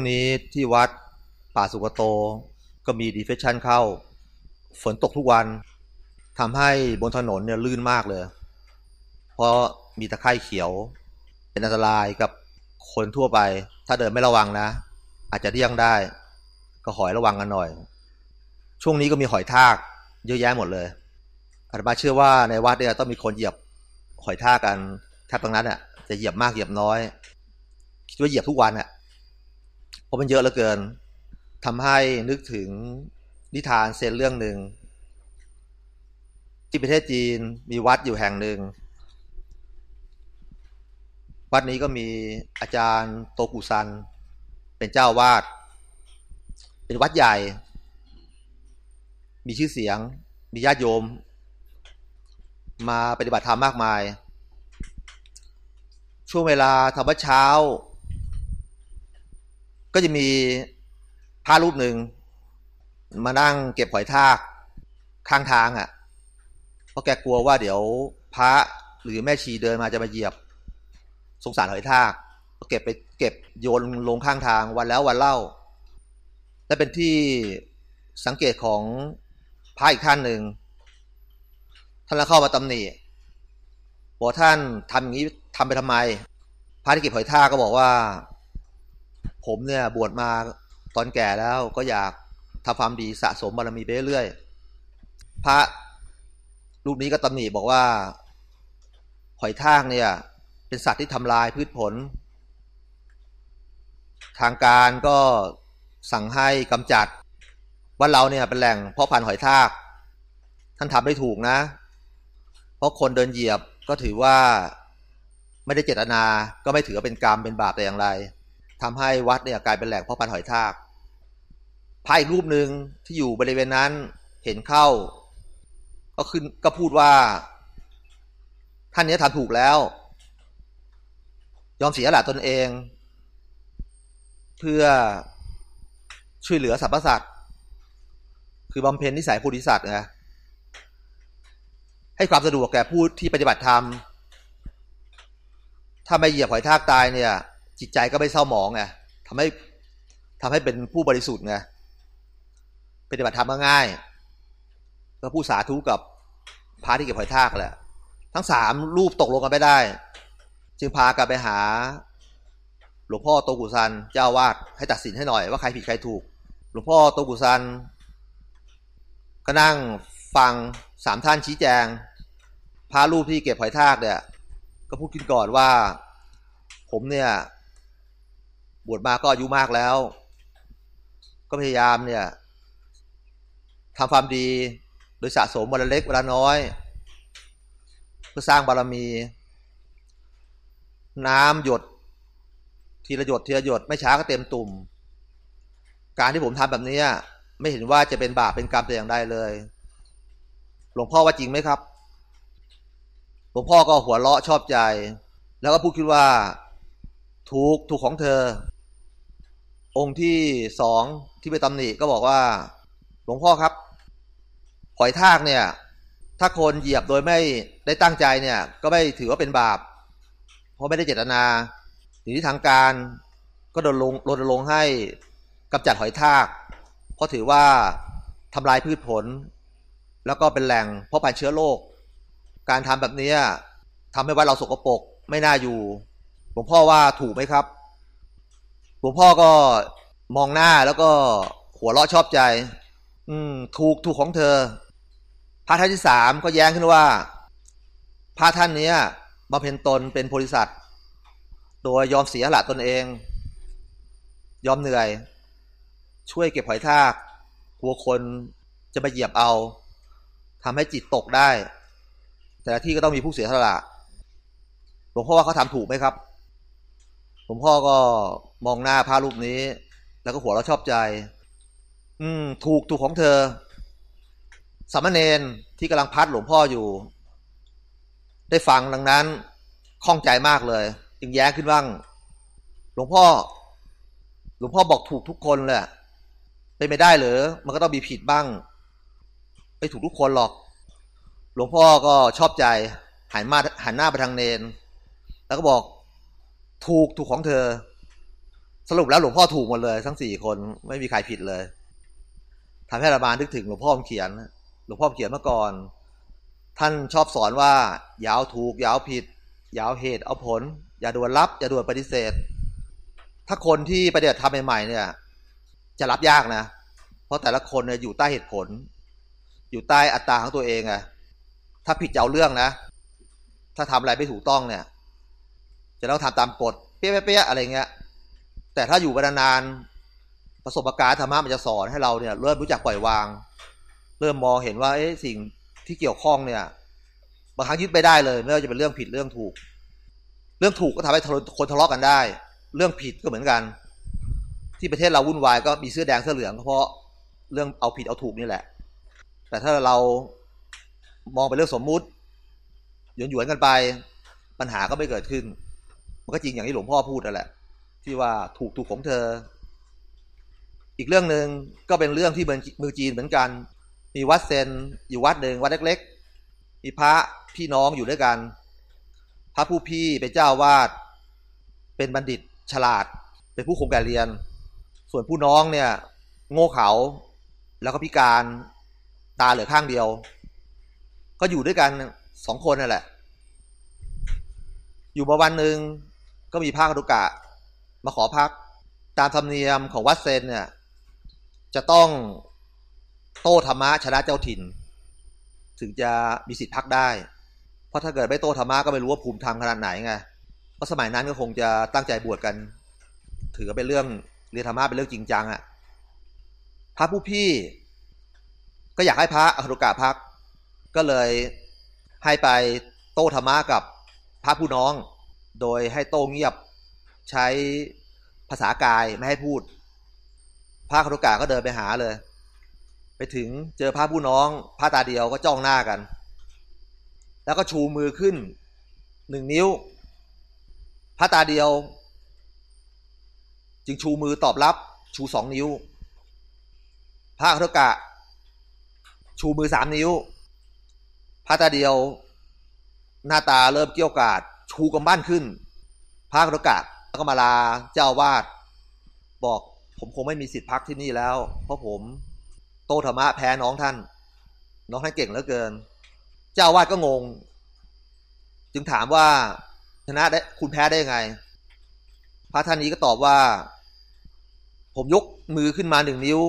ช่วงนี้ที่วัดป่าสุกโต ก็มีดีเฟชชันเข้า ฝนตกทุกวันทำให้บนถนนเนี่ยลื่นมากเลย เพราะมีตะไคร่เขียว เป็นอันตรายกับคนทั่วไป ถ้าเดินไม่ระวังนะ อาจจะเดี่ยงได้ ก็ขอให้ระวังกันหน่อย ช่วงนี้ก็มีหอยทาก เยอะแยะหมดเลยอาตมาเชื่อว่าในวัดเนี่ยต้องมีคนเหยียบหอยทากกันแทบตรงนั้นอะจะเหยียบมากเหยียบน้อย คิดว่าเหยียบทุกวันอะ เพราะมันเยอะเหลือเกินทำให้นึกถึงนิทานเซนเรื่องหนึ่งที่ประเทศจีนมีวัดอยู่แห่งหนึ่ง วัดนี้ก็มีอาจารย์โตกุซัน เป็นเจ้าวาด เป็นวัดใหญ่ มีชื่อเสียง มีญาติโยม มาปฏิบัติธรรมมากมาย ช่วงเวลาธรรมเช้า ก็จะมีพระรูปหนึ่งมานั่งเก็บหอยทากข้างทางอะ่ะ เพราะแกกลัวว่าเดี๋ยวพระหรือแม่ชีเดินมาจะมาเหยียบ สงสารหอยทากก็เก็บไปเก็บโยนลงข้างทางวันแล้ววันเล่า และเป็นที่สังเกตของพระอีกท่านหนึ่งท่านล้วเข้ามาตำหนิบอกท่านทำอย่างนี้ทำไปทำไม พระที่เก็บหอยทากก็บอกว่า ผมเนี่ยบวชมาตอนแก่แล้วก็อยากทำความดีสะสมบารมีไปเรื่อยๆพระรูปนี้ก็ตำหนิบอกว่าหอยทากเนี่ย เป็นสัตว์ที่ทำลายพืชผล ทางการก็สั่งให้กำจัดว่าเราเนี่ยเป็นแหล่งเพาะพันธุ์หอยทาก ท่านทำได้ถูกนะ เพราะคนเดินเหยียบก็ถือว่าไม่ได้เจตนาก็ไม่ถือว่าเป็นกรรมเป็นบาปแต่อย่างไร ทำให้วัดเนี่ยกลายเป็นแหล่งเพาะพันธุ์หอยทากพระอีกรูปหนึ่งที่อยู่บริเวณนั้นเห็นเข้า ก็ขึ้นก็พูดว่า ท่านนี้ทำถูกแล้ว ยอมเสียหละตนเอง เพื่อช่วยเหลือสรรพสัตว์คือบำเพ็ญนิสัยโพธิสัตว์นะให้ความสะดวกแก่ผู้ที่ปฏิบัติธรรม ถ้าไม่เหยียบหอยทากตายเนี่ย จิตใจก็ไม่เศร้าหมองไงทำให้ทำให้เป็นผู้บริสุทธิ์ไงปฏิบัติธรรมง่ายก็ผู้สาธุกับพระที่เก็บหอยทากแหละทั้งสามรูปตกลงกันไม่ได้ จึงพากันไปหา หลวงพ่อโตกุซันเจ้าวาดให้ตัดสินให้หน่อยว่าใครผิดใครถูก หลวงพ่อโตกุซันก็นั่งฟังสามท่านชี้แจง พระรูปที่เก็บหอยทากเนี่ย ก็พูดขึ้นก่อนว่า ผมเนี่ย วชมาก็อายุมากแล้ว ก็พยายามเนี่ยทำความดีโดยสะสมวันละเล็กวันละน้อย เพื่อสร้างบารมี น้ำหยด ทีละหยดทีละหยดไม่ช้าก็เต็มตุ่ม การที่ผมทำแบบนี้ไม่เห็นว่าจะเป็นบาปเป็นกรรมแต่อย่างใดเลย หลวงพ่อว่าจริงไหมครับ หลวงพ่อก็หัวเราะชอบใจ แล้วก็พูดคิดว่าถูกถูกของเธอ องค์ที่สองที่ไปตำหนิก็บอกว่า หลวงพ่อครับ หอยทากเนี่ย ถ้าคนเหยียบโดยไม่ได้ตั้งใจเนี่ย ก็ไม่ถือว่าเป็นบาป เพราะไม่ได้เจตนาทีนี้ทางการก็โดนลงรณรงค์ให้กำจัดหอยทาก เพราะถือว่าทำลายพืชผล แล้วก็เป็นแหล่งเพาะพันธุ์เชื้อโรคการทำแบบนี้ทำให้วัดเราสกปรกไม่น่าอยู่ หลวงพ่อว่าถูกไหมครับ หลวงพ่อก็มองหน้าแล้วก็หัวเราะชอบใจ อืม ถูกถูกของเธอ พระท่านที่สามก็แย้งขึ้นว่า พระท่านเนี้ยมาเพ็ญตนเป็นโพธิสัตโดยยอมเสียหละตนเอง ยอมเหนื่อย ช่วยเก็บหอยทากกลัวคนจะมาเหยียบเอาทำให้จิตตกได้ แต่ที่ก็ต้องมีผู้เสียสละหลวงพ่อว่าเขาทำถูกไหมครับ ลวงพ่อก็มองหน้าพระรูปนี้ แล้วก็หัวเราชอบใจ อืม ถูกถูกของเธอสามเณรที่กำลังพัดหลวงพ่ออยู่ ได้ฟังดังนั้นข้องใจมากเลย จึงแย้งขึ้นบ้าง หลวงพ่อ หลวงพ่อบอกถูกทุกคนเลยเป็นไม่ได้หรือมันก็ต้องมีผิดบ้างไม่ถูกทุกคนหรอก หลวงพ่อก็ชอบใจหันมาหันหน้าไปทางเนน แล้วก็บอก ถูกถูกของเธอ สรุปแล้วหลวงพ่อถูกหมดเลย ทั้งสี่คนไม่มีใครผิดเลยทำให้รามาลนึกถึงหลวงพ่อเขียน หลวงพ่อเขียนเมื่อก่อน ท่านชอบสอนว่าอย่าเอาถูกอย่าเอาผิดอย่าเอาเหตุเอาผล อย่าด่วนรับ อย่าด่วนปฏิเสธ ถ้าคนที่ปฏิบัติธรรมใหม่ๆเนี่ย จะรับยากนะ เพราะแต่ละคนเนี่ยอยู่ใต้เหตุผล อยู่ใต้อัตตาของตัวเองอะถ้าผิดจะเอาเรื่องนะ ถ้าทำอะไรไม่ถูกต้องเนี่ย จะต้องทำตามกฎเปี้ยๆอะไรเงี้ย แต่ถ้าอยู่ไปนานๆประสบการณ์ธรรมะมันจะสอนให้เราเนี่ยเริ่มรู้จักปล่อยวาง เริ่มมองเห็นว่าเอ๊ะสิ่งที่เกี่ยวข้องเนี่ยบางครั้งยึดไม่ได้เลย ไม่ว่าจะเป็นเรื่องผิดเรื่องถูก เรื่องถูกก็ทำให้คนทะเลาะกันได้ เรื่องผิดก็เหมือนกัน ที่ประเทศเราวุ่นวายก็มีเสื้อแดงเสื้อเหลืองเพราะเรื่องเอาผิดเอาถูกนี่แหละ แต่ถ้าเรามองไปเรื่องสมมุติหยวนหยวนกันไปปัญหาก็ไม่เกิดขึ้น มันก็จริงอย่างที่หลวงพ่อพูดนั่นแหละ ที่ว่าถูกถูกของเธอ อีกเรื่องหนึ่งก็เป็นเรื่องที่เมืองจีนเหมือนกัน มีวัดเซนอยู่วัดหนึ่งวัดเล็กๆ มีพระพี่น้องอยู่ด้วยกัน พระผู้พี่เป็นเจ้าวาด เป็นบัณฑิตฉลาด เป็นผู้คงแก่เรียน ส่วนผู้น้องเนี่ย โง่เขาแล้วก็พิการตาเหลือข้างเดียว ก็อยู่ด้วยกันสองคนนั่นแหละ อยู่มาวันหนึ่ง ก็มีพระครุกะ มาขอพัก ตามธรรมเนียมของวัดเซนเนี่ย จะต้องโต้ธรรมะชนะเจ้าถิ่น ถึงจะมีสิทธิ์พักได้ เพราะถ้าเกิดไม่โต้ธรรมะก็ไม่รู้ว่าภูมิธรรมขนาดไหนไงเพราะสมัยนั้นก็คงจะตั้งใจบวชกัน ถือเป็นเรื่องเรียนธรรมะเป็นเรื่องจริงจังอะ่ะพระผู้พี่ ก็อยากให้พระอรุกะพัก ก็เลยให้ไปโต้ธรรมะกับพระผู้น้อง โดยให้โต้งเงียบใช้ภาษากายไม่ให้พูด พระครุกะก็เดินไปหาเลย ไปถึงเจอพระผู้น้องพระตาเดียวก็จ้องหน้ากัน แล้วก็ชูมือขึ้นหนึ่งนิ้ว พระตาเดียว จึงชูมือตอบรับชูสองนิ้ว พระครุกะ ชูมือสามนิ้ว พระตาเดียว หน้าตาเริ่มเกี้ยวกาด ชูกำบ้านขึ้น พระครุกะแล้วก็มาลาเจ้าวาดบอกผมคงไม่มีสิทธิ์พักที่นี่แล้ว เพราะผมโตธรรมะแพ้น้องท่าน น้องท่านเก่งเหลือเกิน เจ้าวาดก็งง จึงถามว่าชนะได้คุณแพ้ได้ยังไง พระท่านนี้ก็ตอบว่า ผมยกมือขึ้นมาหนึ่งนิ้ว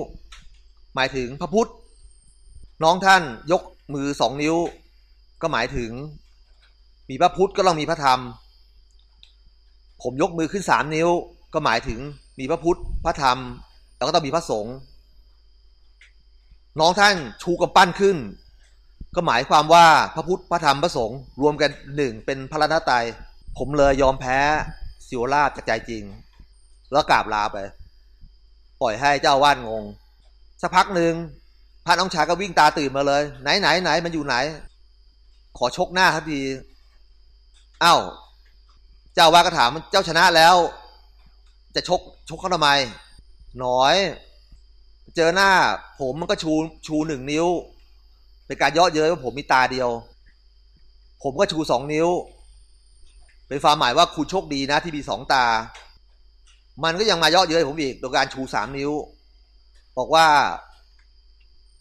หมายถึงพระพุทธ น้องท่านยกมือสองนิ้ว ก็หมายถึง มีพระพุทธก็ต้องมีพระธรรม ผมยกมือขึ้นสามนิ้ว ก็หมายถึงมีพระพุทธพระธรรม แล้วก็ต้องมีพระสงฆ์น้องท่านชูกำปั้นขึ้น ก็หมายความว่าพระพุทธพระธรรมพระสงฆ์รวมกันหนึ่งเป็นพระรัตนตรัยผมเลยยอมแพ้สิวราชจากใจจริง แล้วกราบลาไป ปล่อยให้เจ้าวาดงง สักพักหนึ่งพระน้องชายก็วิ่งตาตื่นมาเลย ไหนไหนไหนมันอยู่ไหน ขอชกหน้าทันที อ้าวเจ้าวาก็ถามเจ้าชนะแล้ว จะชกชกเขาทำไมหน่อย เจอหน้า ผมมันก็ชูชูหนึ่งนิ้ว เป็นการเยาะเย้ยว่าผมมีตาเดียว ผมก็ชูสองนิ้ว เป็นความหมายว่าคุณโชคดีนะที่มีสองตา มันก็ยังมาเยาะเย้ยผมอีกโดยการชูสามนิ้ว บอกว่า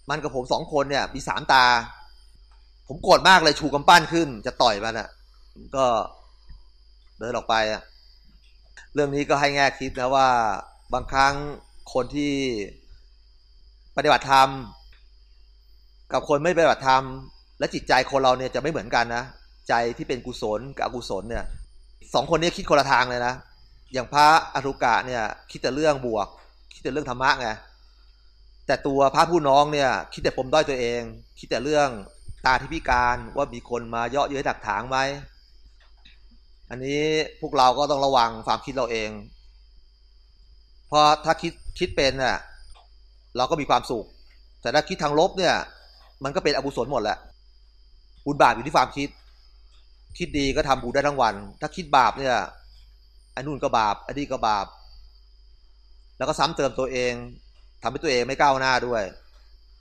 มันกับผมสองคนเนี่ย มีสามตา ผมโกรธมากเลยชูกำปั้นขึ้น จะต่อยมันอะ ก็เดินออกไปอะเรื่องนี้ก็ให้แง่คิดนะว่าบางครั้งคนที่ปฏิบัติธรรม กับคนไม่ปฏิบัติธรรม และจิตใจคนเราเนี่ยจะไม่เหมือนกันนะใจที่เป็นกุศลกับอกุศลเนี่ยสองคนนี้คิดคนละทางเลยนะอย่างพระอรุกะเนี่ยคิดแต่เรื่องบวก คิดแต่เรื่องธรรมะไงแต่ตัวพระผู้น้องเนี่ยคิดแต่ปมด้อยตัวเอง คิดแต่เรื่องตาที่พิการว่ามีคนมาเยาะเย้ยดักถางไหม อันนี้พวกเราก็ต้องระวังความคิดเราเอง เพราะถ้าคิดคิดเป็นเนี่ยเราก็มีความสุข แต่ถ้าคิดทางลบเนี่ย มันก็เป็นอกุศลหมดแหละบุญบาปอยู่ที่ความคิด คิดดีก็ทำบุญได้ทั้งวัน ถ้าคิดบาปเนี่ยอันนู่นก็บาปอันนี้ก็บาป แล้วก็ซ้ำเติมตัวเองทำให้ตัวเองไม่ก้าวหน้าด้วย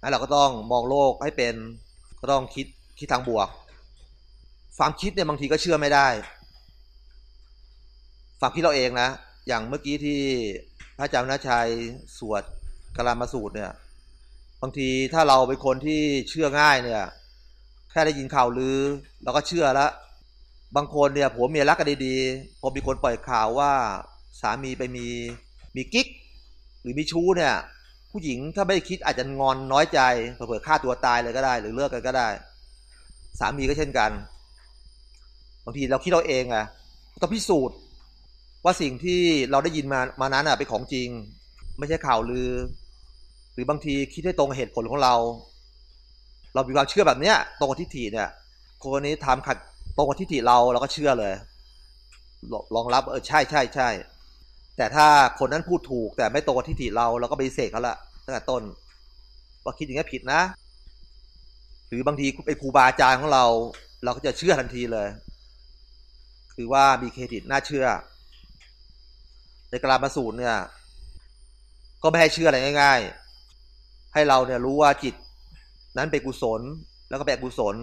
นั้นเราก็ต้องมองโลกให้เป็นก็ต้องคิดคิดทางบวก ความคิดเนี่ยบางทีก็เชื่อไม่ได้ ความคิดเราเองนะ อย่างเมื่อกี้ที่พระอาจารย์นชัยสวดกลามาสูตรเนี่ย บางทีถ้าเราเป็นคนที่เชื่อง่ายเนี่ย แค่ได้ยินข่าวลือเราก็เชื่อล้วบางคนเนี่ยผัวเมียรักกันดีๆพอมีคนปล่อยข่าวว่าสามีไปมีมีกิ๊ก หรือมีชู้เนี่ย ผู้หญิงถ้าไม่ได้คิดอาจจะงอนน้อยใจเผื่อฆ่าตัวตายเลยก็ได้ หรือเลิกกันก็ได้ สามีก็เช่นกัน บางทีเราคิดเราเองอะต้องพิสูจน์ ว่าสิ่งที่เราได้ยินมามานั้นอะเป็นของจริง ไม่ใช่ข่าวลือ หรือบางทีคิดให้ตรงเหตุผลของเรา เรามีความเชื่อแบบเนี้ยตรงกับทิฏฐิเนี่ยคนนี้ทำขัดตรงกับทิฏฐิเราเราก็เชื่อเลยลองรับเออใช่ใช่ใช่แต่ถ้าคนนั้นพูดถูก แต่ไม่ตรงกับทิฏฐิเราเราก็ไปเสกเขาละตั้งแต่ต้นว่าคิดอย่างนี้ผิดนะ หรือบางทีไอ้ครูบาอาจารย์ของเรา เราก็จะเชื่อทันทีเลย คือว่ามีเครดิตน่าเชื่อ ในกลามาสูตรเนี่ย ก็ไม่ให้เชื่ออะไรง่าย ๆ ให้เราเนี่ยรู้ว่าจิต นั้นเป็นกุศล แล้วก็เป็นกุศล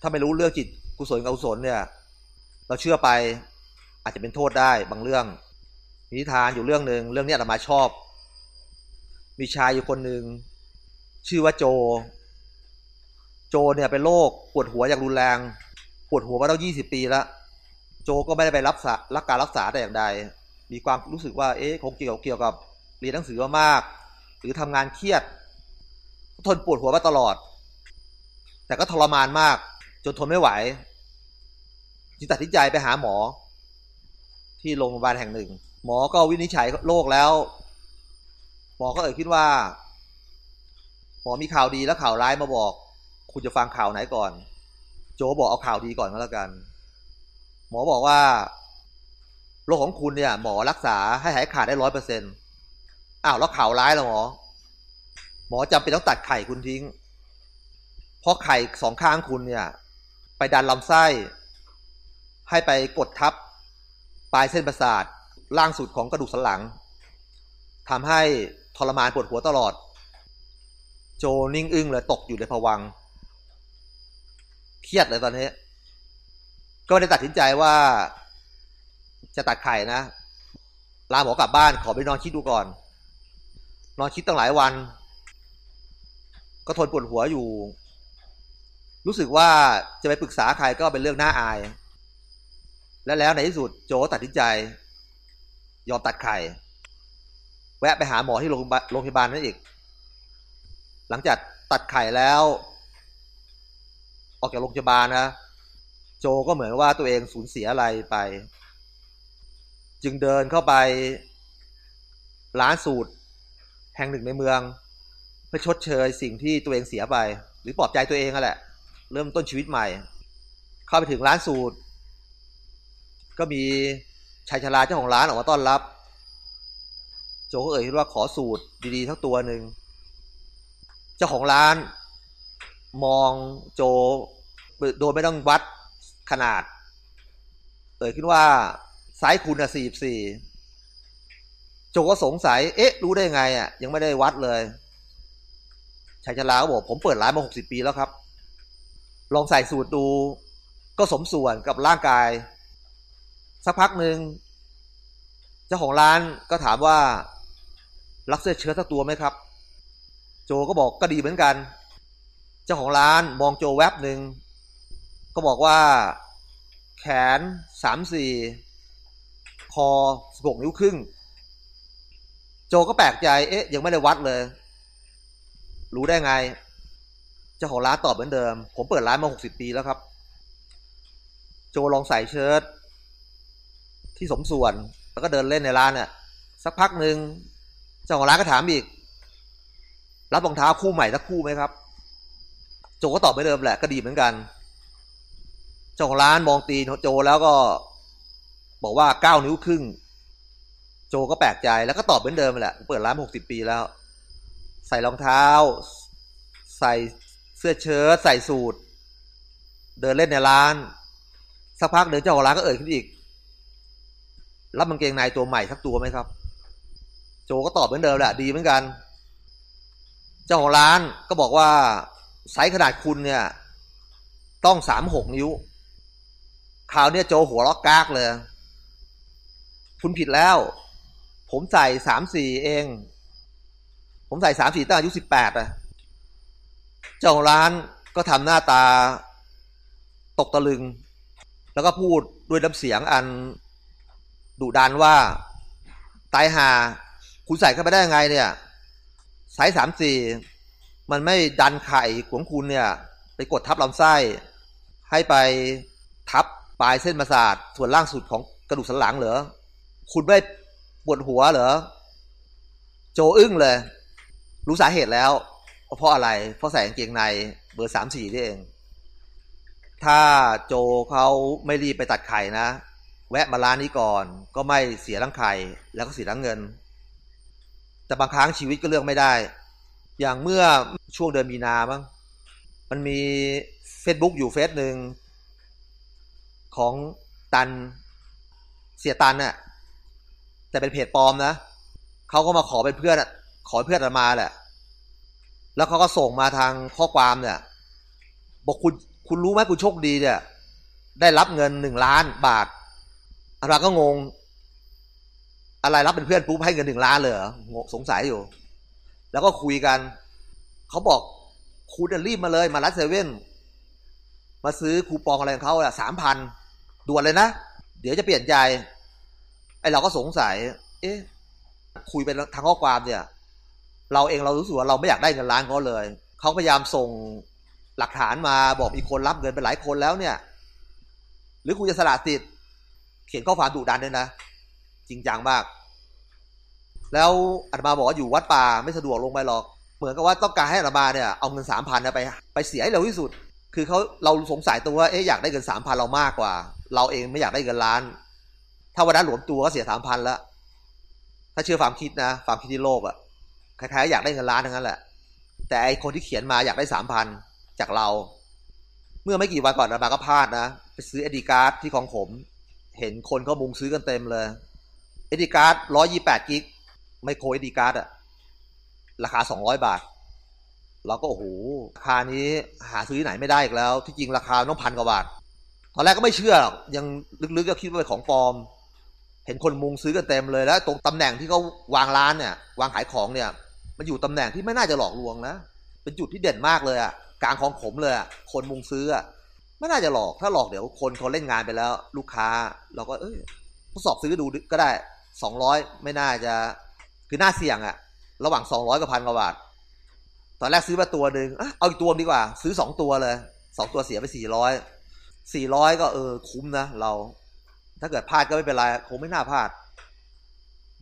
ถ้าไม่รู้เรื่องจิตกุศลกับกุศลเนี่ย เราเชื่อไปอาจจะเป็นโทษได้บางเรื่องนิทานอยู่เรื่องหนึ่งเรื่องนี้เรามาชอบ มีชายอยู่คนหนึ่งชื่อว่าโจ โจเนี่ยเป็นโรคปวดหัวอย่างรุนแรง ปวดหัวมาตั้งยี่สิบปีแล้ว โจก็ไม่ได้ไปรับรักการรักษาแต่อย่างใด มีความรู้สึกว่าเอ๊ะคงเกี่ยวเกี่ยวกับเรียนหนังสือมาก หรือทำงานเครียด ทนปวดหัวมาตลอด แต่ก็ทรมานมาก จนทนไม่ไหวจึงตัดสินใจไปหาหมอ ที่โรงพยาบาลแห่งหนึ่ง หมอก็วินิจฉัยโรคแล้ว หมอก็เอ่ยคิดว่า หมอมีข่าวดีและข่าวร้ายมาบอก คุณจะฟังข่าวไหนก่อน โจบอกเอาข่าวดีก่อนก็แล้วกัน หมอบอกว่า โรคของคุณเนี่ย หมอรักษาให้หายขาดได้ร้อยเปอร์เซ็นอ้าวแล้วข่าวร้ายแล้วหมอ หมอจำเป็นต้องตัดไข่คุณทิ้ง เพราะไข่สองข้างคุณเนี่ย ไปดันลำไส้ ให้ไปกดทับ ปลายเส้นประสาทล่างสุดของกระดูกสันหลังทำให้ทรมานปวดหัวตลอด โจนิ่งอึ้งเลยตกอยู่ในภวังเครียดเลยตอนนี้ ก็ได้ตัดสินใจว่า จะตัดไข่นะลาหมอกลับบ้านขอไปนอนคิดดูก่อน นอนคิดตั้งหลายวัน ก็ทนปวดหัวอยู่ รู้สึกว่าจะไปปรึกษาใครก็เป็นเรื่องน่าอาย และแล้วในที่สุดโจตัดสินใจ ยอมตัดไข่แวะไปหาหมอที่โรงพยาบาลนั่นอีก หลังจากตัดไข่แล้ว ออกจากโรงพยาบาลนะ โจก็เหมือนว่าตัวเองสูญเสียอะไรไป จึงเดินเข้าไปร้านสูตร แห่งหนึ่งในเมือง เพื่อชดเชยสิ่งที่ตัวเองเสียไป หรือปลอบใจตัวเองนั่นแหละ เริ่มต้นชีวิตใหม่ เข้าไปถึงร้านสูตร ก็มีชายชราเจ้าของร้านออกมาต้อนรับ โจก็เอ่ยว่าขอสูตรดีๆทั้งตัวหนึ่งเจ้าของร้าน มองโจโดยไม่ต้องวัดขนาด เอ่ยขึ้นว่า สายคุณอะสี่สี่โจก็สงสัย เอ๊ะ รู้ได้ไงอะ ยังไม่ได้วัดเลยชายชราก็บอก ผมเปิดร้านมาหกสิบปีแล้วครับ ลองใส่สูตรดู ก็สมส่วนกับร่างกาย สักพักหนึ่งเจ้าของร้านก็ถามว่า รักเสื้อเชิ้ตสักตัวไหมครับ โจก็บอกก็ดีเหมือนกัน เจ้าของร้านมองโจแวบหนึ่งก็บอกว่า แขนสามสี่ คอสิบหกนิ้วครึ่ง โจก็แปลกใจ เอ๊ะ ยังไม่ได้วัดเลย รู้ได้ไง เจ้าของร้านตอบเหมือนเดิม ผมเปิดร้านมาหกสิบปีแล้วครับ โจลองใส่เชิ้ตที่สมส่วน แล้วก็เดินเล่นในร้านเนี่ยสักพักหนึ่งเจ้าของร้านก็ถามอีก รับรองเท้าคู่ใหม่สักคู่ไหมครับ โจก็ตอบเหมือนเดิมแหละก็ดีเหมือนกัน เจ้าของร้านมองตีนโจแล้วก็ บอกว่าเก้านิ้วครึ่ง โจก็แปลกใจแล้วก็ตอบเหมือนเดิมแหละเปิดร้านหกสิบปีแล้ว ใส่รองเท้า ใส่เสื้อเชิ้ตใส่สูทเดินเล่นในร้าน สักพักเดินเจ้าของร้านก็เอ่ยขึ้นอีก รับมังเกงในตัวใหม่สักตัวไหมครับ โจก็ตอบเหมือนเดิมแหละดีเหมือนกัน เจ้าของร้านก็บอกว่าไซส์ขนาดคุณเนี่ย ต้องสามหกนิ้วคราวนี้โจหัวล็อกกากเลย คุณผิดแล้ว ผมใส่สามสี่เอง ผมใส่สามสี่ตั้งอายุสิบแปดอะเจ้าของร้านก็ทำหน้าตาตกตะลึง แล้วก็พูดด้วยน้ำเสียงอันดุดันว่า ตายหา คุณใส่เข้าไปได้ยังไงเนี่ยไซส์สามสี่มันไม่ดันไข่ของคุณเนี่ย ไปกดทับลำไส้ ให้ไปทับปลายเส้นประสาทส่วนล่างสุดของกระดูกสันหลังเหรอ คุณไม่ปวดหัวเหรอ โจอึ้งเลย รู้สาเหตุแล้ว เพราะอะไร เพราะใส่กางเกงในเบอร์สามสี่นี่เอง ถ้าโจเขาไม่รีบไปตัดไข่นะ แวะมาร้านนี้ก่อน ก็ไม่เสียทั้งไข่ แล้วก็เสียทั้งเงิน แต่บางครั้งชีวิตก็เลือกไม่ได้ อย่างเมื่อช่วงเดือนมีนาบ้างมันมีเฟซบุ๊กอยู่เฟซหนึ่งของตันเสียตันน่ะ แต่เป็นเพจปลอมนะเขาก็มาขอเป็นเพื่อนขอเป็นเพื่อนอามาแหละ แล้วเขาก็ส่งมาทางข้อความเนี่ย บอกคุณคุณรู้ไหมคุณโชคดีเนี่ย ได้รับเงินหนึ่งล้านบาทอาตมาก็งง อะไรรับเป็นเพื่อนปุ๊บให้เงินหนึ่งล้านเลยเหรองสงสัยอยู่ แล้วก็คุยกัน เขาบอกคุณจะรีบมาเลย มารัดเซเว่นมาซื้อคูปองอะไรของเขาอะสามพันด่วนเลยนะ เดี๋ยวจะเปลี่ยนใจ ไอเราก็สงสัย เอ๊ะ คุยเป็นทางข้อความเนี่ย เราเองเรารู้สึกว่าเราไม่อยากได้เงินล้านเขาเลย เขาพยายามส่งหลักฐานมาบอกมีคนรับเงินไปหลายคนแล้วเนี่ย หรือคุณจะสละสิทธิ์เขียนข้อความดุดันด้วยนะ จริงจังมาก แล้วอาตมาบอกว่าอยู่วัดป่าไม่สะดวกลงไปหรอก เหมือนกับว่าต้องการให้อาตมาเนี่ยเอาเงินสามพันไป ไปเสียให้เร็วที่สุด คือเขาเราสงสัยตัวว่าเอ๊ะอยากได้เงินสามพันเรามากกว่า เราเองไม่อยากได้เงินล้าน ถ้าวันนั้นหลวมตัวก็เสียสามพันแล้ว ถ้าเชื่อความคิดนะความคิดที่โลกอะคล้ายๆอยากได้เงินล้านทั้งนั้นแหละ แต่ไอคนที่เขียนมาอยากได้สามพันจากเรา เมื่อไม่กี่วันก่อนอามาก็พลาดนะ ไปซื้อเอดีการ์ดที่ของผม เห็นคนเขามุงซื้อกันเต็มเลยเอดีการ์ดร้อยี่แปดกิกไมโครเอดีการ์ดอะราคาสองร้อยบาทเราก็โอ้โหราคานี้หาซื้อที่ไหนไม่ได้อีกแล้ว ที่จริงราคาต้องพันกว่าบาทตอนแรกก็ไม่เชื่อหรอกยังลึกๆก็คิดว่าเป็นของปลอม เห็นคนมุงซื้อกันเต็มเลยแล้ว ตรงตำแหน่งที่เขาวางร้านเนี่ย วางขายของเนี่ย มันอยู่ตำแหน่งที่ไม่น่าจะหลอกลวงนะเป็นจุดที่เด่นมากเลยอะกลางของผมเลยอะคนมุงซื้ออะไม่น่าจะหลอกถ้าหลอกเดี๋ยวคนเขาเล่นงานไปแล้ว ลูกค้าเราก็เอ้ยทดสอบซื้อดูก็ได้สองร้อยไม่น่าจะคือน่าเสี่ยงอะระหว่างสองร้อยกับพันกว่าบาทตอนแรกซื้อมาตัวหนึ่งเอาอีกตัวดีกว่า ซื้อสองตัวเลยสองตัวเสียไปสี่ร้อยสี่ร้อยก็เออคุ้มนะเรา ถ้าเกิดพลาดก็ไม่เป็นไรคงไม่น่าพลาด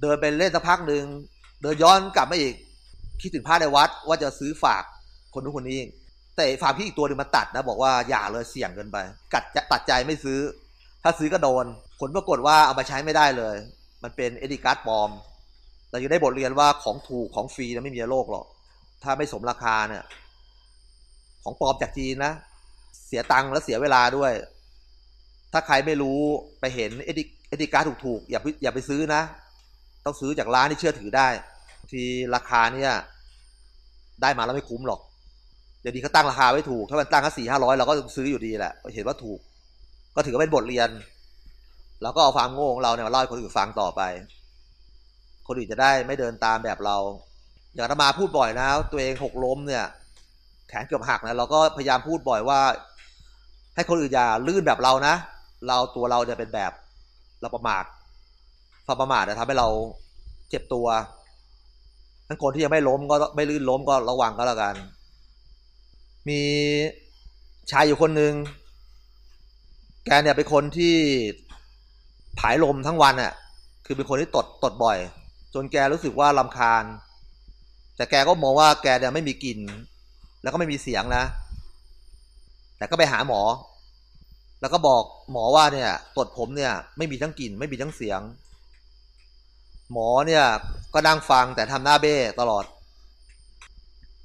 เดินไปเล่นสักพักหนึ่งเดินย้อนกลับมาอีก คิดถึงพระในวัดว่าจะซื้อฝากคนนู้นคนนี้ แต่ฝากพี่อีกตัวหนึ่งมาตัดนะ บอกว่าอย่าเลยเสี่ยงเกินไป กัดจะตัดใจไม่ซื้อ ถ้าซื้อก็โดน ผลปรากฏว่าเอามาใช้ไม่ได้เลย มันเป็นเอดีการ์ดปลอมเราจะได้บทเรียนว่าของถูกของฟรีนะไม่มีโลกหรอก ถ้าไม่สมราคาเนี่ย ของปลอมจากจีนนะ เสียตังค์แล้วเสียเวลาด้วย ถ้าใครไม่รู้ไปเห็นเอดิเอดิการถูกๆอย่าอย่าไปซื้อนะ ต้องซื้อจากร้านที่เชื่อถือได้ ทีราคาเนี่ยได้มาแล้วไม่คุ้มหรอกเดี๋ยวนี้เขาตั้งราคาไว้ถูก ถ้ามันตั้งแค่สี่ห้าร้อยเราก็ซื้ออยู่ดีแหละเห็นว่าถูก ก็ถือว่าเป็นบทเรียนเราก็เอาความโง่ของเราเนี่ยมาเล่าให้คนอื่นฟังต่อไป คนอื่นจะได้ไม่เดินตามแบบเรา อย่างธรรมาพูดบ่อยนะตัวเองหกล้มเนี่ย แขนเกือบหักนะเราก็พยายามพูดบ่อยว่า ให้คนอื่นอย่าลื่นแบบเรานะ เราตัวเราจะเป็นแบบเราประมาทความประมาทจะทำให้เราเจ็บตัว ทั้งคนที่ยังไม่ล้มก็ไม่ลื่นล้มก็ระวังก็แล้วกัน มีชายอยู่คนหนึ่งแกเนี่ยเป็นคนที่ผายลมทั้งวันอะ คือเป็นคนที่ตดตดบ่อย จนแกรู้สึกว่าลำคาญ แต่แกก็มองว่าแกเนี่ยไม่มีกลิ่น แล้วก็ไม่มีเสียงนะ แต่ก็ไปหาหมอ แล้วก็บอกหมอว่าเนี่ยตดผมเนี่ย ไม่มีทั้งกลิ่นไม่มีทั้งเสียง หมอเนี่ยก็นั่งฟังแต่ทำหน้าเบ้ตลอด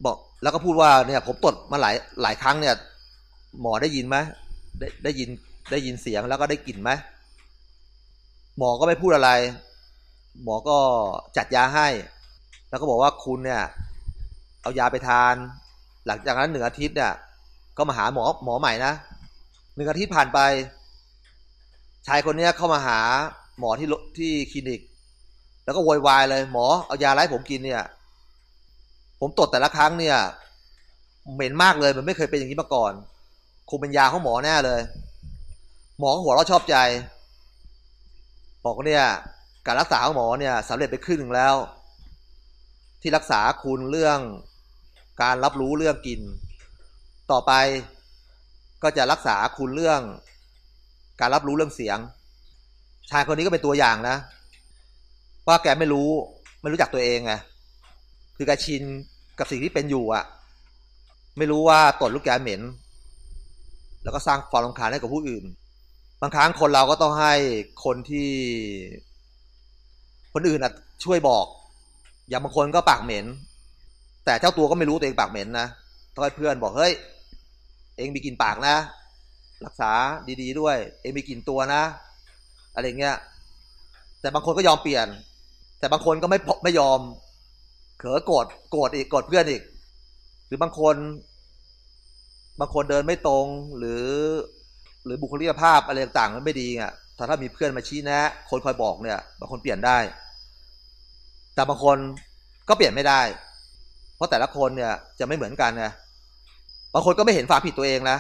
บอกแล้วก็พูดว่าเนี่ย ผมตดมาหลายหลายครั้งเนี่ย หมอได้ยินไหมได้ได้ยินได้ยินเสียงแล้วก็ได้กลิ่นไหมหมอก็ไม่พูดอะไร หมอก็จัดยาให้ แล้วก็บอกว่าคุณเนี่ย เอายาไปทาน หลังจากนั้นหนึ่งอาทิตย์เนี่ย ก็มาหาหมอหมอใหม่นะ หนึ่งอาทิตย์ผ่านไป ชายคนนี้เข้ามาหาหมอที่ที่คลินิก แล้วก็โวยวายเลย หมอเอายาไล่ผมกินเนี่ย ผมตรวจแต่ละครั้งเนี่ย เหม็นมากเลยมันไม่เคยเป็นอย่างนี้มาก่อนคงเป็นยาของหมอแน่เลย หมอหัวเราะชอบใจ บอกว่าเนี่ย การรักษาของหมอเนี่ยสำเร็จไปครึ่งหนึ่งแล้ว ที่รักษาคุณเรื่องการรับรู้เรื่องกิน ต่อไป ก็จะรักษาคุณเรื่อง การรับรู้เรื่องเสียง ชายคนนี้ก็เป็นตัวอย่างนะว่าแกไม่รู้ไม่รู้จักตัวเองไงคือแกชินกับสิ่งที่เป็นอยู่อะไม่รู้ว่าตดลูกแกเหม็น แล้วก็สร้างความรำคาญให้กับผู้อื่น บางครั้งคนเราก็ต้องให้คนที่ คนอื่นอะช่วยบอก อย่างบางคนก็ปากเหม็น แต่เจ้าตัวก็ไม่รู้ตัวเองปากเหม็นนะต้องให้เพื่อนบอกเฮ้ย เองมีกลิ่นปากนะ รักษาดีๆด้วย เองมีกลิ่นตัวนะ อะไรเงี้ย แต่บางคนก็ยอมเปลี่ยน แต่บางคนก็ไม่ไม่ยอม เขอโกรธโกรธอีกโกรธเพื่อนอีก หรือบางคน บางคนเดินไม่ตรงหรือ หรือบุคลิกภาพอะไรต่างๆมันไม่ดีอะถ้าถ้ามีเพื่อนมาชี้แนะ คนคอยบอกเนี่ย บางคนเปลี่ยนได้ แต่บางคนก็เปลี่ยนไม่ได้ เพราะแต่ละคนเนี่ยจะไม่เหมือนกันไง บางคนก็ไม่เห็นความผิดตัวเองนะ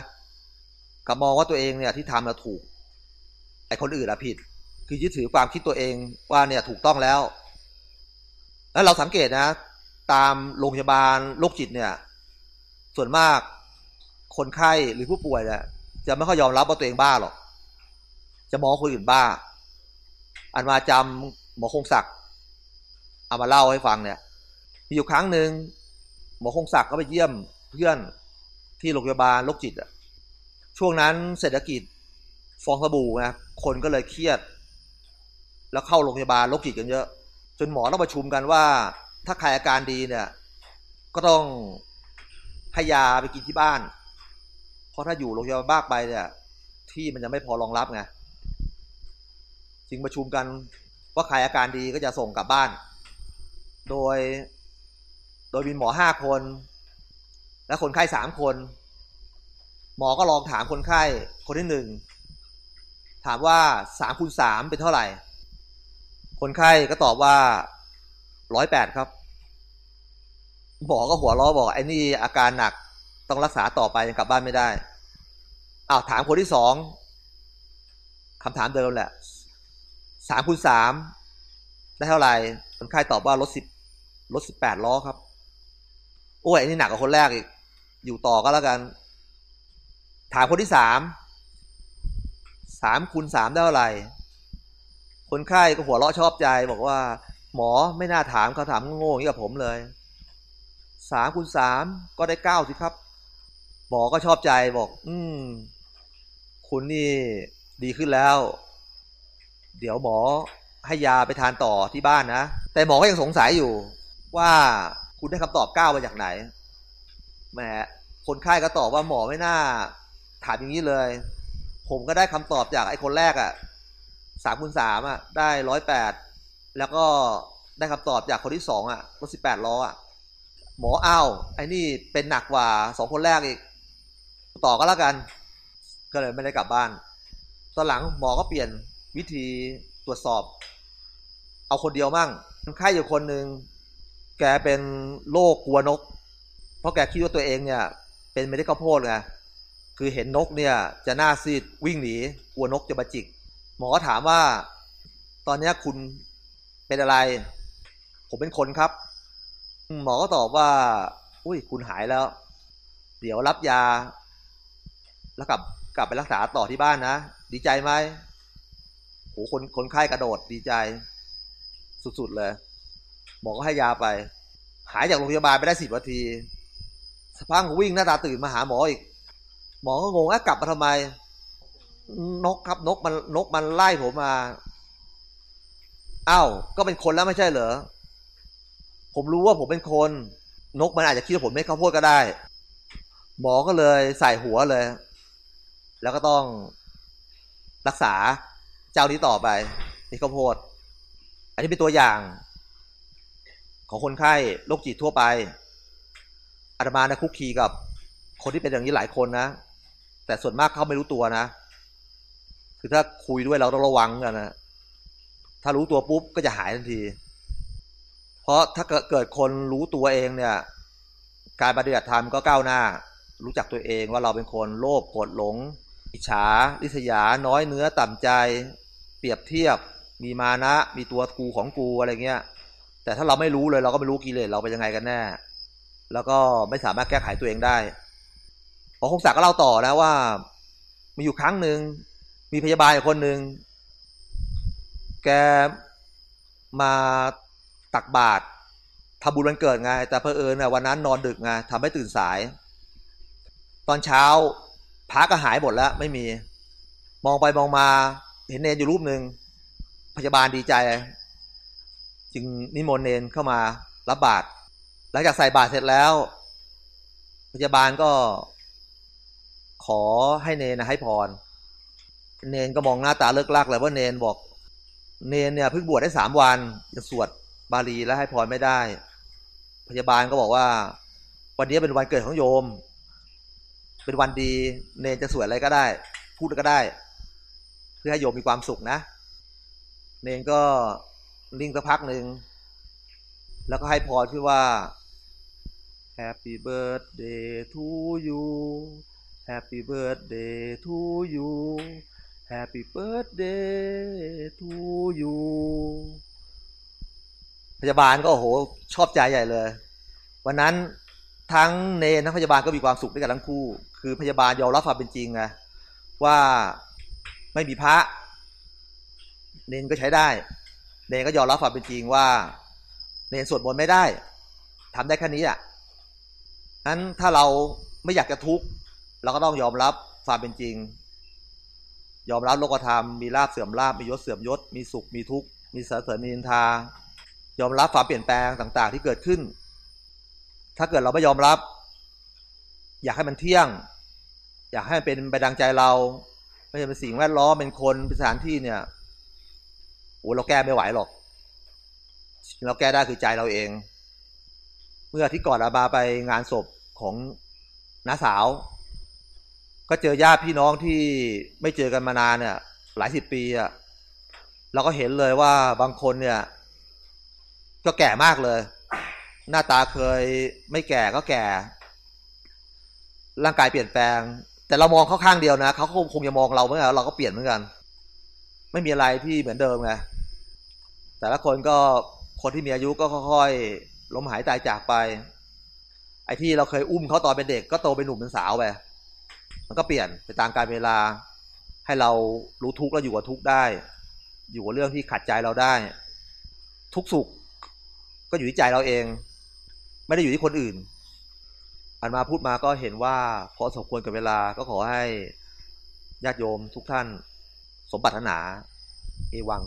กับมองว่าตัวเองเนี่ยที่ทำแล้วถูก ไอ้คนอื่นอะผิด คือยึดถือความคิดตัวเองว่าเนี่ยถูกต้องแล้ว แล้วเราสังเกตนะ ตามโรงพยาบาลโรคจิตเนี่ย ส่วนมากคนไข้หรือผู้ป่วยเนี่ยจะไม่ค่อยยอมรับว่าตัวเองบ้าหรอก จะมองคนอื่นบ้า อันมาจำหมอคงศักดิ์เอามาเล่าให้ฟังเนี่ย มีอยู่ครั้งหนึ่งหมอคงศักดิ์ก็ไปเยี่ยมเพื่อน ที่โรงพยาบาลโรคจิตอะช่วงนั้นเศรษฐกิจฟองสบู่นะคนก็เลยเครียด แล้วเข้าโรงพยาบาลโรคจิตกันเยอะ จนหมอต้องประชุมกันว่า ถ้าใครอาการดีเนี่ย ก็ต้องให้ยาไปกินที่บ้าน เพราะถ้าอยู่โรงพยาบาลบ้าไปเนี่ย ที่มันจะไม่พอรองรับไงจึงประชุมกันว่าใครอาการดีก็จะส่งกลับบ้าน โดย โดยมีหมอห้าคน และคนไข้สามคน หมอก็ลองถามคนไข้คนที่หนึ่งถามว่าสามคูณสามเป็นเท่าไหร่ คนไข้ก็ตอบว่าร้อยแปดครับหมอก็หัวล้อบอกไอ้นี่อาการหนักต้องรักษาต่อไปยังกลับบ้านไม่ได้อ้าวถามคนที่สองคำถามเดิมแหละสามคูณสามได้เท่าไหร่คนไข้ตอบว่ารถสิบรถสิบแปดล้อครับ โอ้ยอันนี้หนักกว่าคนแรกอีก อยู่ต่อก็แล้วกัน ถามคนที่สามสามคูณสามได้เท่าไหร่คนไข้ก็หัวเราะชอบใจบอกว่า หมอไม่น่าถามเขาถามโง่อย่างกับผมเลยสามคูณสามก็ได้เก้าสิครับ หมอก็ชอบใจบอก อืม คุณนี่ดีขึ้นแล้ว เดี๋ยวหมอให้ยาไปทานต่อที่บ้านนะ แต่หมอก็ยังสงสัยอยู่ ว่าคุณได้คำตอบเก้ามาจากไหนแหม คนไข้ก็ตอบว่าหมอไม่น่า ถามอย่างนี้เลย ผมก็ได้คำตอบจากไอ้คนแรกอะ่ะสามคูณสามอะ ได้ร้อยแปดแล้วก็ได้คำตอบจากคนที่สองอะรถสิบแปดล้ออะ หมออ้าวไอ้นี่เป็นหนักกว่าสองคนแรกอีก ต่อก็แล้วกัน ก็เลยไม่ได้กลับบ้าน ตอนหลังหมอก็เปลี่ยนวิธีตรวจสอบ เอาคนเดียวมั่งคนไข้อยู่คนหนึ่งแกเป็นโรคกลัวนก เพราะแกคิดว่าตัวเองเนี่ย เป็นไม่ได้ข้าวโพดไงคือเห็นนกเนี่ยจะหน้าซีดวิ่งหนีกลัวนกจะมาจิก หมอถามว่า ตอนนี้คุณเป็นอะไร ผมเป็นคนครับ หมอก็ตอบว่า อุ้ยคุณหายแล้ว เดี๋ยวรับยา แล้วกลับกลับไปรักษาต่อที่บ้านนะ ดีใจไหมโหคนคนไข้กระโดดดีใจ สุดๆเลย หมอก็ให้ยาไป หายจากโรงพยาบาลไปได้สิบนาที พังวิ่งหน้าตาตื่นมาหาหมออีก หมอก็งงอะกลับมาทำไม นกครับนกมันนกมันไล่ผมมาอ้าวก็เป็นคนแล้วไม่ใช่เหรอผมรู้ว่าผมเป็นคน นกมันอาจจะคิดว่าผมไม่ข้าวโพดก็ได้ หมอก็เลยใส่หัวเลย แล้วก็ต้องรักษาเจ้านี้ต่อไปนี่ข้าวโพด อันนี้เป็นตัวอย่าง ของคนไข้โรคจิตทั่วไป อาตมานะคุกคีกับ คนที่เป็นอย่างนี้หลายคนนะ แต่ส่วนมากเขาไม่รู้ตัวนะ คือถ้าคุยด้วยเราต้องระวังกันนะ ถ้ารู้ตัวปุ๊บก็จะหายทันที เพราะถ้าเกิดคนรู้ตัวเองเนี่ย การปฏิบัติธรรมก็ก้าวหน้า รู้จักตัวเองว่าเราเป็นคนโลภโกรธหลง อิจฉาริษยา น้อยเนื้อต่ำใจ เปรียบเทียบ มีมานะ มีตัวกูของกูอะไรเงี้ย แต่ถ้าเราไม่รู้เลยเราก็ไม่รู้กิเลสเราเป็นยังไงกันแน่ แล้วก็ไม่สามารถแก้ไขตัวเองได้หมอคงศักดิ์ก็เล่าต่อนะว่า มีอยู่ครั้งหนึ่งมีพยาบาลคนหนึ่งแกมาตักบาตรทำบุญวันเกิดไง แต่เพอเอิญน่ะวันนั้นนอนดึกไงทำให้ตื่นสาย ตอนเช้าพระก็หายหมดแล้ว ไม่มี มองไปมองมา เห็นเนนอยู่รูปหนึ่งพยาบาลดีใจ จึงนิมนต์เนนเข้ามารับบาตร หลังจากใส่บาตรเสร็จแล้ว พยาบาลก็ขอให้เนนนะให้พร เนนก็มองหน้าตาเลิกลักเลยว่าเนนบอก เนนเนี่ยเพิ่งบวชได้สามวันยังสวดบาลีแล้วให้พรไม่ได้ พยาบาลก็บอกว่า วันนี้เป็นวันเกิดของโยม เป็นวันดี เนนจะสวดอะไรก็ได้ พูดก็ได้ เพื่อให้โยมมีความสุขนะ เนนก็นิ่งสักพักหนึ่ง แล้วก็ให้พรที่ว่า Happy birthday to you Happy birthday to you Happy birthday to you พยาบาลก็โอ้โหชอบใจใหญ่เลย วันนั้นทั้งเนนทั้งพยาบาลก็มีความสุขด้วยกันทั้งคู่ คือพยาบาลยอมรับความเป็นจริงไงว่าไม่มีพระ เนนก็ใช้ได้ เนนก็ยอมรับความเป็นจริงว่า เนนสวดมนต์ไม่ได้ทำได้แค่นี้อะนั้นถ้าเราไม่อยากจะทุกข์เราก็ต้องยอมรับความเป็นจริง ยอมรับโลกธรรมมีลาบเสื่อมลาบมียศเสื่อมยศ มีสุขมีทุกข์มีสรรเสริญมีนินทา ยอมรับความเปลี่ยนแปลงต่างๆ ที่เกิดขึ้น ถ้าเกิดเราไม่ยอมรับ อยากให้มันเที่ยง อยากให้มันเป็นไปดังใจเราไม่ใช่เป็นสิ่งแวดล้อมเป็นคนเป็นสถานที่เนี่ยโอ้เราแก้ไม่ไหวหรอก เราแก้ได้คือใจเราเอง เมื่อที่ก่อนอาบาไปงานศพของน้าสาว ก็เจอญาติพี่น้องที่ไม่เจอกันมานานเนี่ย หลายสิบปีอะเราก็เห็นเลยว่าบางคนเนี่ย ก็แก่มากเลย หน้าตาเคยไม่แก่ก็แก่ ร่างกายเปลี่ยนแปลง แต่เรามองเขาข้างเดียวนะเขาคงคงจะมองเราเหมือนกันเราก็เปลี่ยนเหมือนกัน ไม่มีอะไรที่เหมือนเดิมไงแต่ละคนก็ คนที่มีอายุก็ค่อยๆล้มหายตายจากไป ไอ้ที่เราเคยอุ้มเขาตอนเป็นเด็ก ก็โตเป็นหนุ่มเป็นสาวไปมันก็เปลี่ยนไปตามกาลเวลา ให้เรารู้ทุกข์แล้วอยู่กับทุกข์ได้ อยู่กับเรื่องที่ขัดใจเราได้ ทุกสุขก็อยู่ที่ใจเราเอง ไม่ได้อยู่ที่คนอื่น อันมาพูดมาก็เห็นว่าพอสมควรกับเวลาก็ขอให้ญาติโยมทุกท่านสมปรารถนา เอวัง